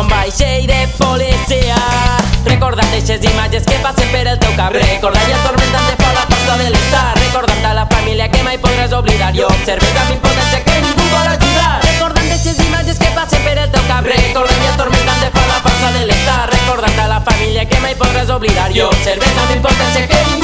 un vaixell de policia recordant aquestes imatges que passen per el teu cap recordant i atormentant de por la força de l'estat recordant a la família que mai podràs oblidar i observes amb impotència que ningú vol ajudar recordant aquestes imatges que passen per el teu cap recordant i atormentant de por la força de l'estat recordant a la família que mai podràs oblidar i observes amb impotència que ningú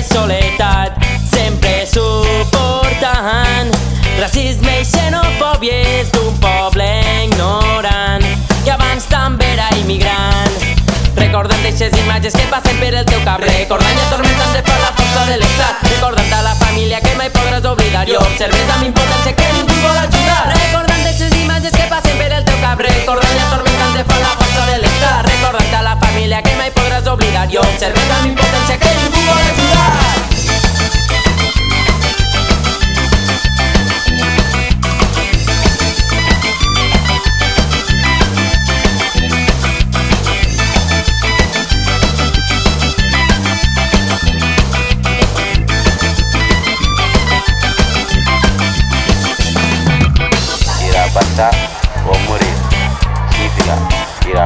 i soledat sempre suportant racisme i xenofòbies d'un poble ignorant que abans també era immigrant. Recordant d'eixes imatges que passen per el teu cap recordant i atormentant de per la força de l'estat recordant a la família que mai podràs oblidar i observes amb impotència que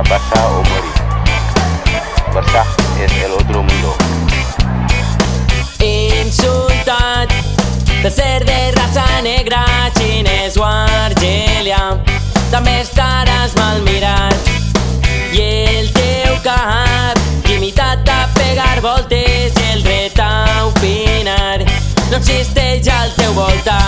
pasar o morir. Barça es el otro mundo. insultat de ser de raça negra, xinès o argèlia. També estaràs mal mirat i el teu cap limitat a pegar voltes i el dret a opinar no existeix al teu voltant.